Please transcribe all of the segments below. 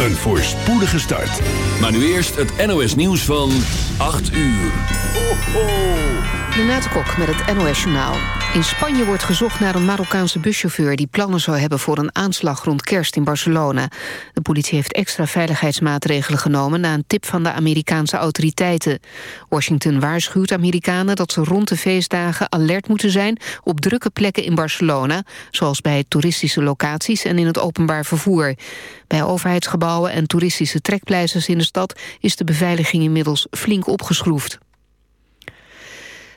een voorspoedige start. Maar nu eerst het NOS nieuws van 8 uur. Ho, ho. Renate Kok met het NOS Journaal. In Spanje wordt gezocht naar een Marokkaanse buschauffeur... die plannen zou hebben voor een aanslag rond kerst in Barcelona. De politie heeft extra veiligheidsmaatregelen genomen... na een tip van de Amerikaanse autoriteiten. Washington waarschuwt Amerikanen dat ze rond de feestdagen... alert moeten zijn op drukke plekken in Barcelona... zoals bij toeristische locaties en in het openbaar vervoer. Bij overheidsgebouwen en toeristische trekpleisters in de stad... is de beveiliging inmiddels flink opgeschroefd.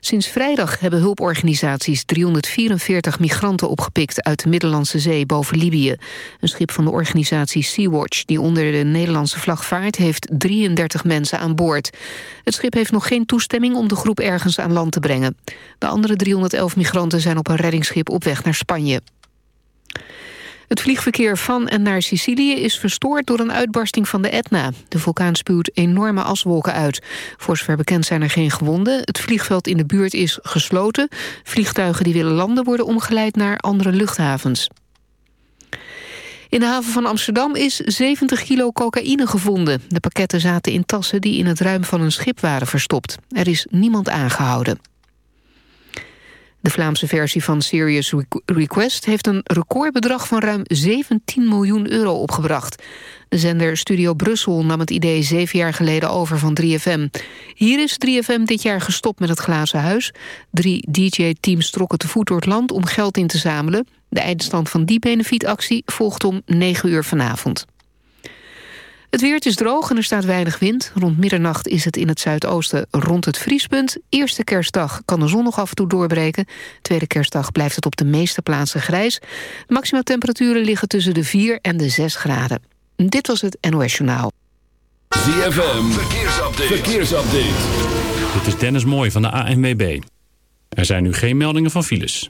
Sinds vrijdag hebben hulporganisaties 344 migranten opgepikt uit de Middellandse Zee boven Libië. Een schip van de organisatie Sea-Watch, die onder de Nederlandse vlag vaart, heeft 33 mensen aan boord. Het schip heeft nog geen toestemming om de groep ergens aan land te brengen. De andere 311 migranten zijn op een reddingsschip op weg naar Spanje. Het vliegverkeer van en naar Sicilië is verstoord door een uitbarsting van de Etna. De vulkaan spuwt enorme aswolken uit. Voor zover bekend zijn er geen gewonden. Het vliegveld in de buurt is gesloten. Vliegtuigen die willen landen worden omgeleid naar andere luchthavens. In de haven van Amsterdam is 70 kilo cocaïne gevonden. De pakketten zaten in tassen die in het ruim van een schip waren verstopt. Er is niemand aangehouden. De Vlaamse versie van Serious Request heeft een recordbedrag van ruim 17 miljoen euro opgebracht. De zender Studio Brussel nam het idee zeven jaar geleden over van 3FM. Hier is 3FM dit jaar gestopt met het glazen huis. Drie DJ-teams trokken te voet door het land om geld in te zamelen. De eindstand van die benefietactie volgt om 9 uur vanavond. Het weer is droog en er staat weinig wind. Rond middernacht is het in het zuidoosten rond het vriespunt. Eerste kerstdag kan de zon nog af en toe doorbreken. Tweede kerstdag blijft het op de meeste plaatsen grijs. Maxima temperaturen liggen tussen de 4 en de 6 graden. Dit was het NOS Journaal. ZFM, verkeersupdate. verkeersupdate. Dit is Dennis Mooi van de ANWB. Er zijn nu geen meldingen van files.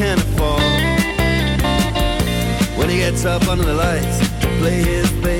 can afford. When he gets up under the lights to play his bass.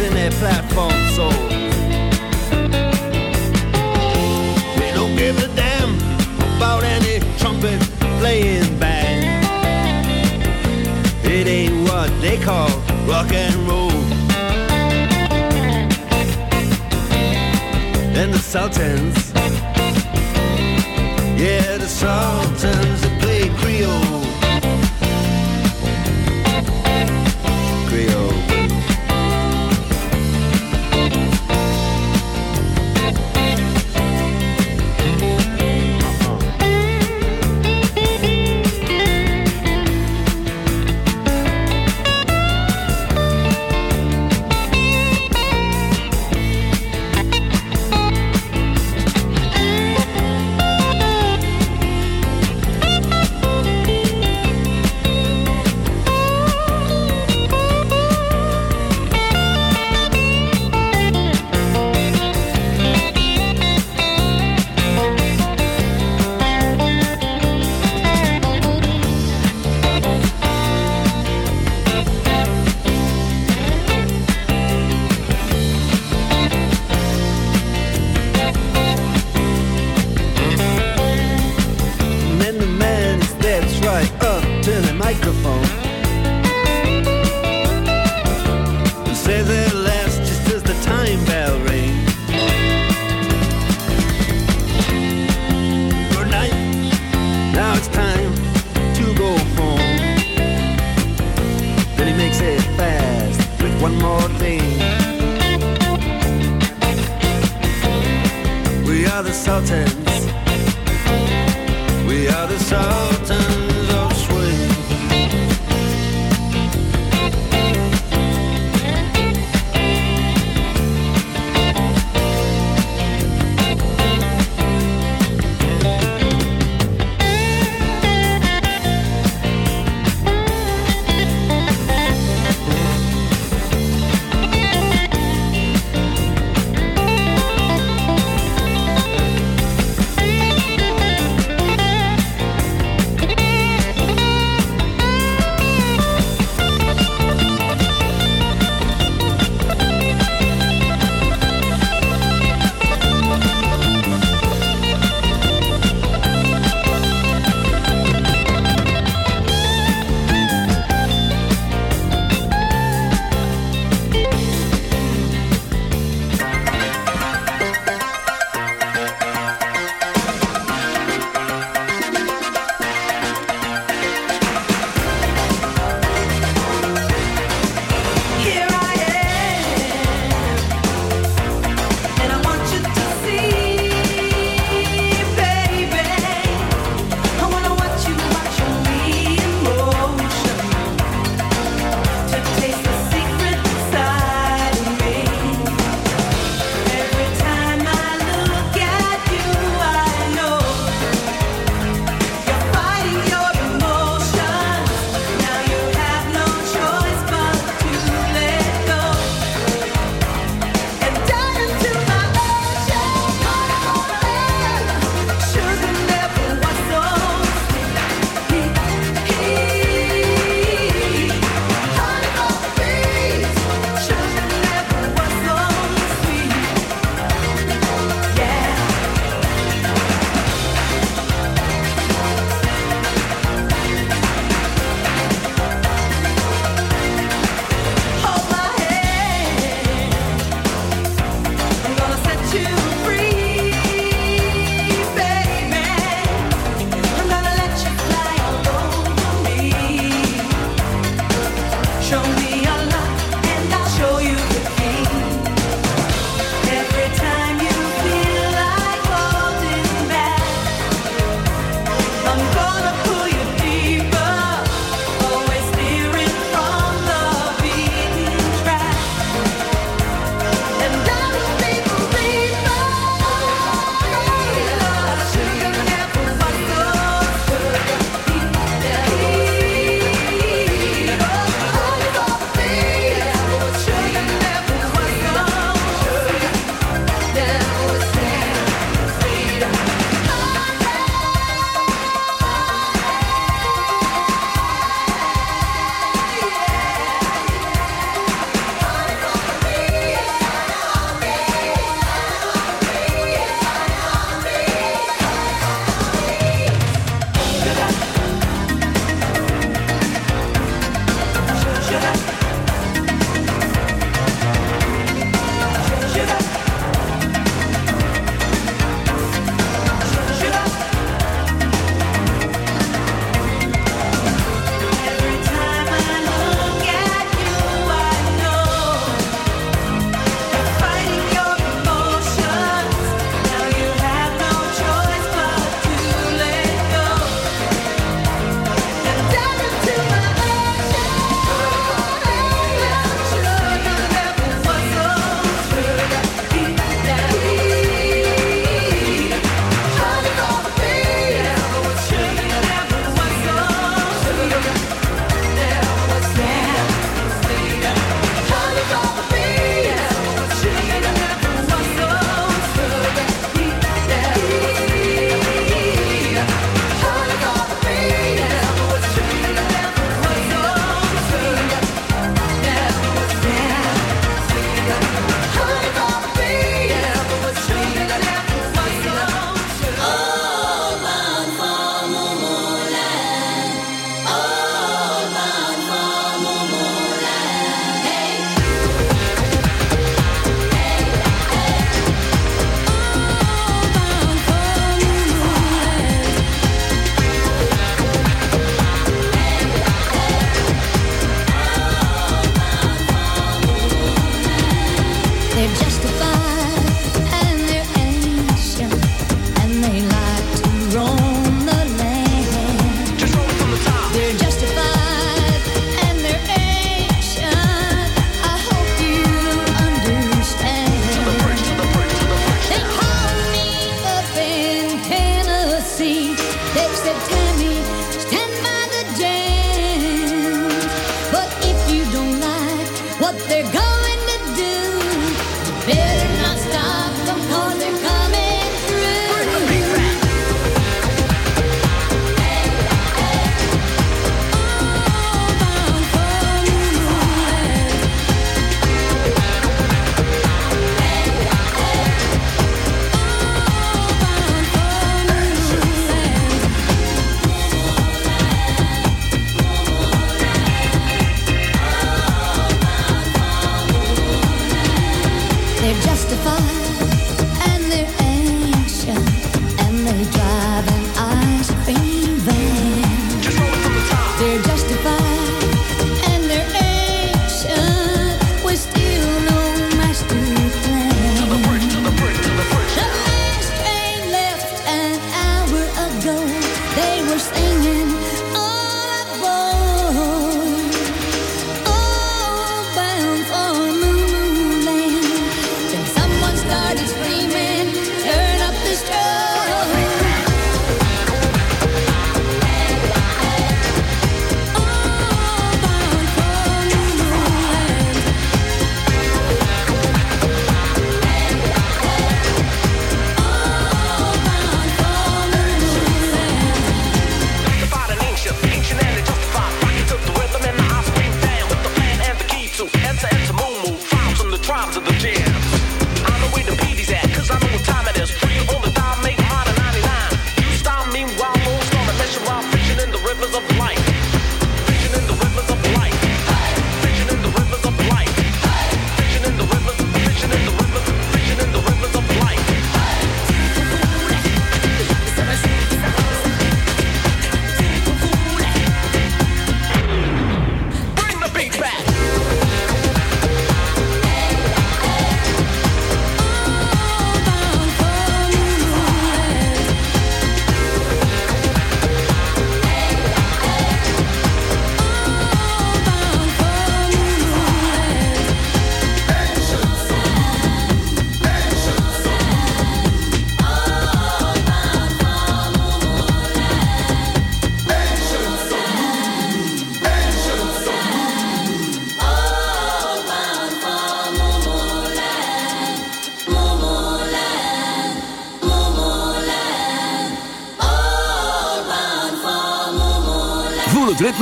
in their platform soles. They don't give a damn about any trumpet playing band. It ain't what they call rock and roll. And the Sultans, yeah, the Sultans.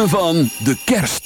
Van de kerst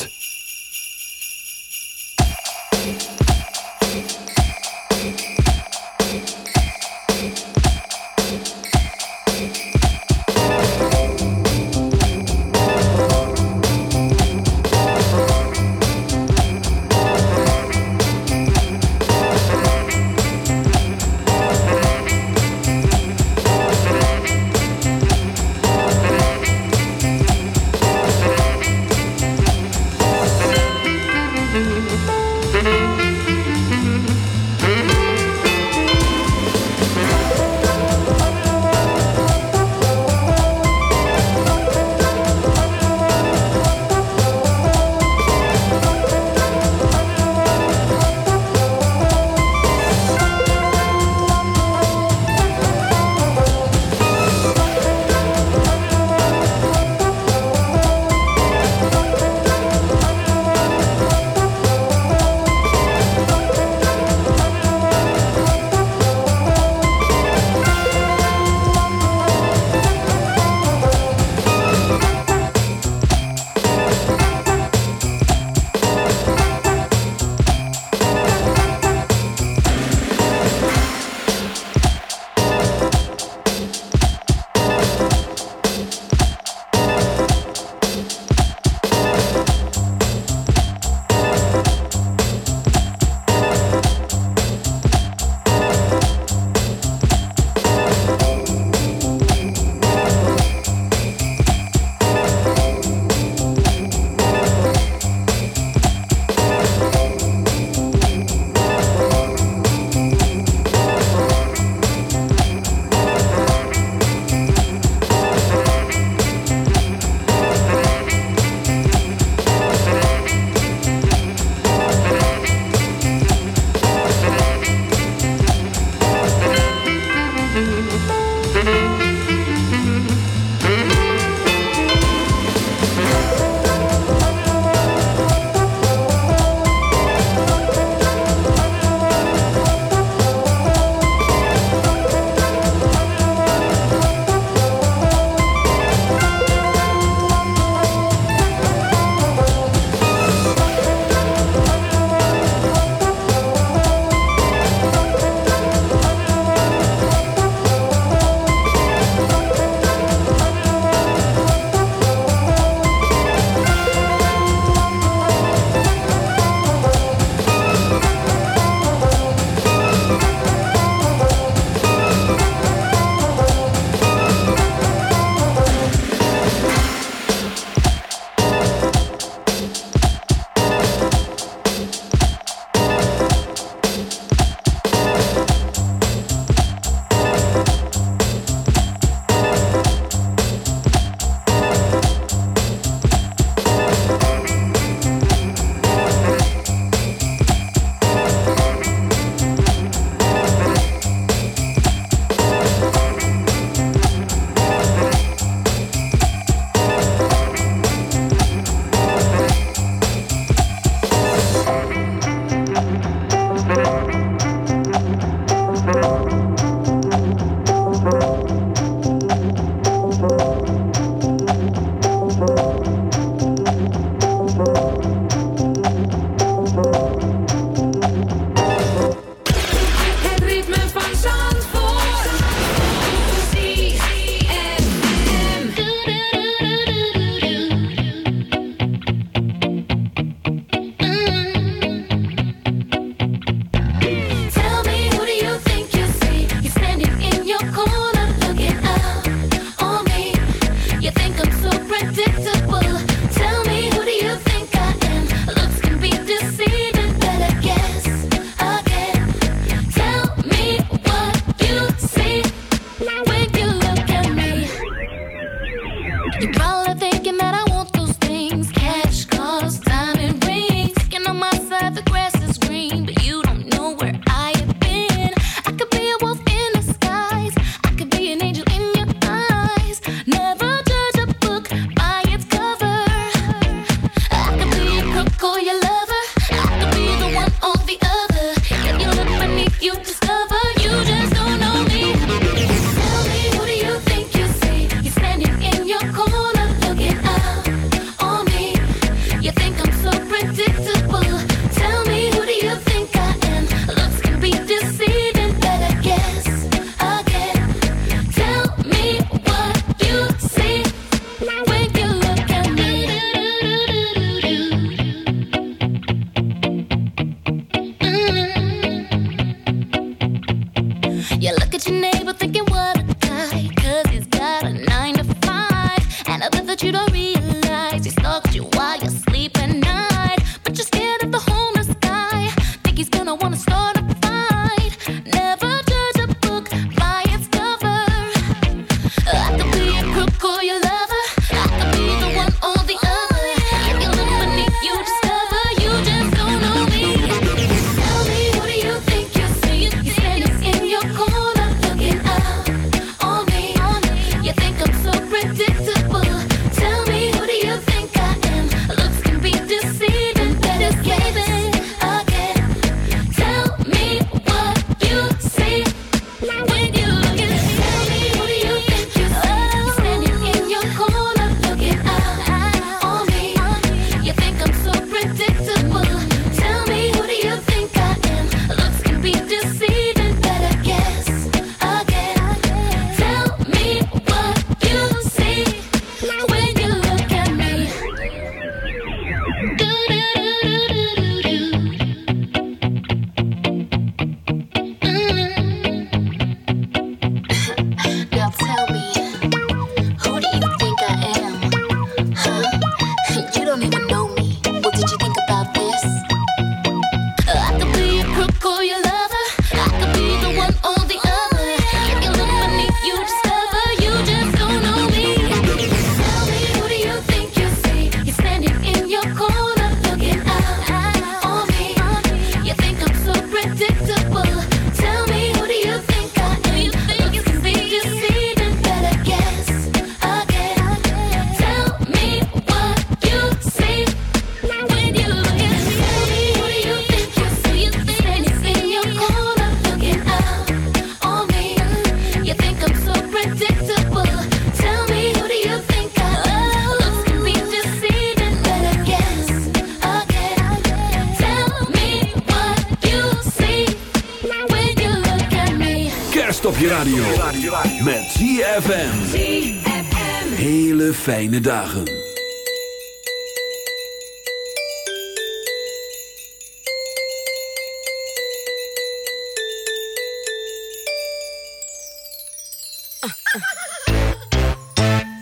Hele fijne dagen.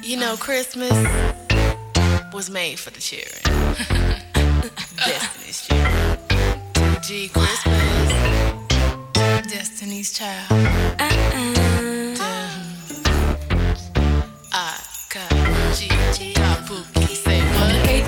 You know, Christmas was made for the children. Destiny's Child. G Christmas. Destiny's Child. Uh-uh.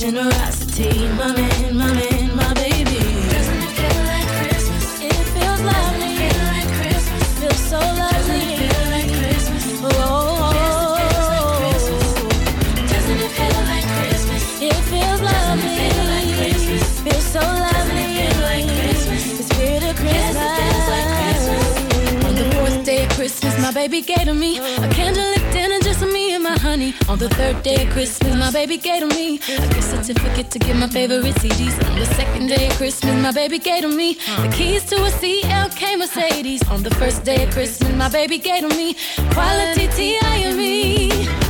generosity, my man, my man, my baby. Doesn't it feel like Christmas? It feels lovely. Doesn't it feel like Christmas? Feels so lovely. Doesn't it feel like Christmas? Doesn't it feel like Christmas? It feels so lovely. Feel like Christmas? The spirit of Christmas. On the fourth day of Christmas, my baby gave to me a for me honey. On the third day of Christmas, my baby gave to me a gift certificate to get my favorite CDs. On the second day of Christmas, my baby gave to me the keys to a CLK Mercedes. On the first day of Christmas, my baby gave to me quality T.I.M.E. Feeling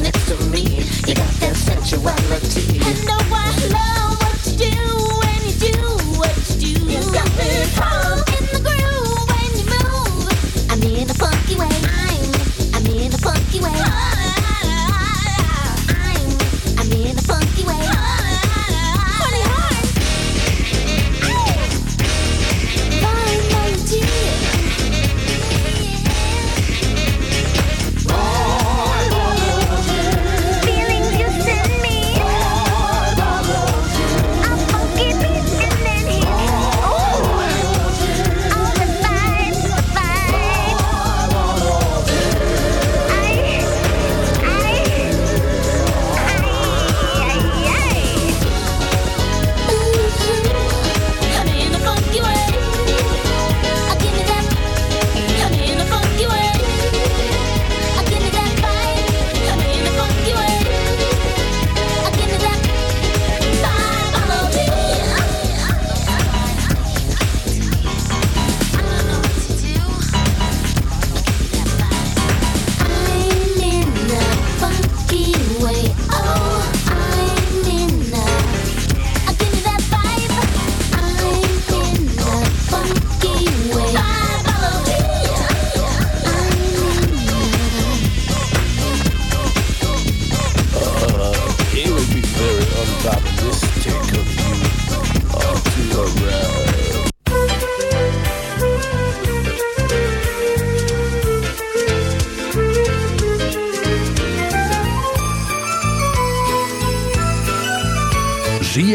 next to me. You got that sensuality. I know I love what you do when you do what you do. You got me pumped.